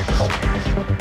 よいしょ。